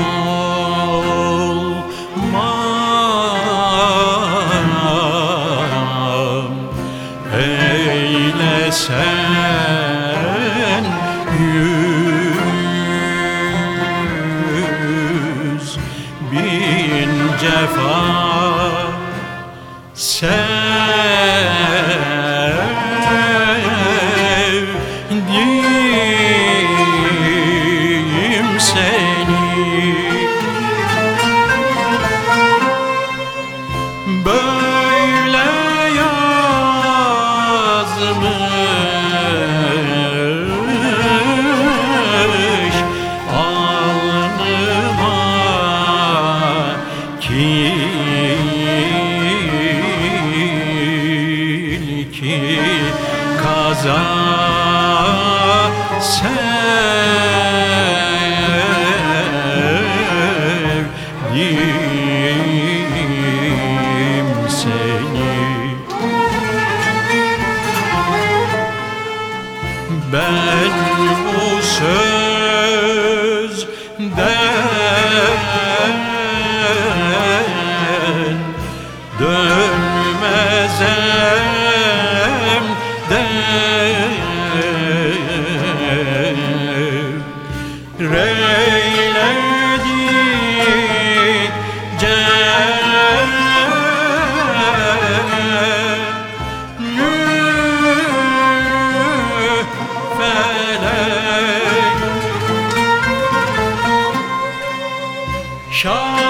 Oh. Ki kaza sevdim seni. Ben bu sözden dönmezem Shine.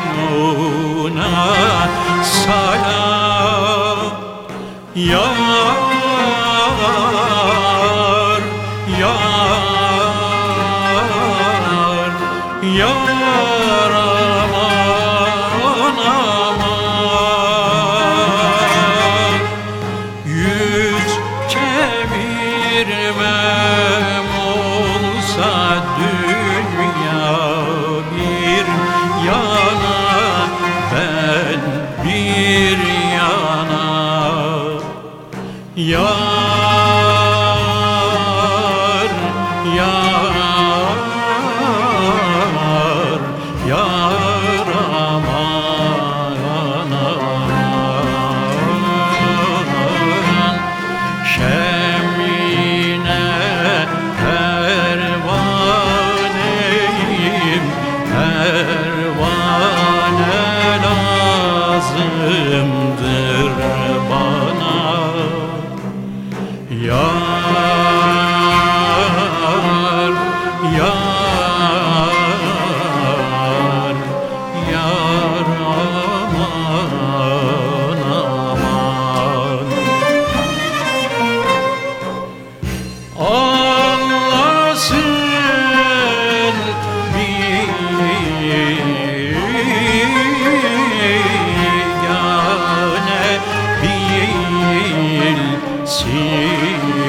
Mecnun'a salam. Yar, yar, yar Yar, yar, yar aman aman. Şemine pervaneyim Pervane anlasın bir yani bilsin.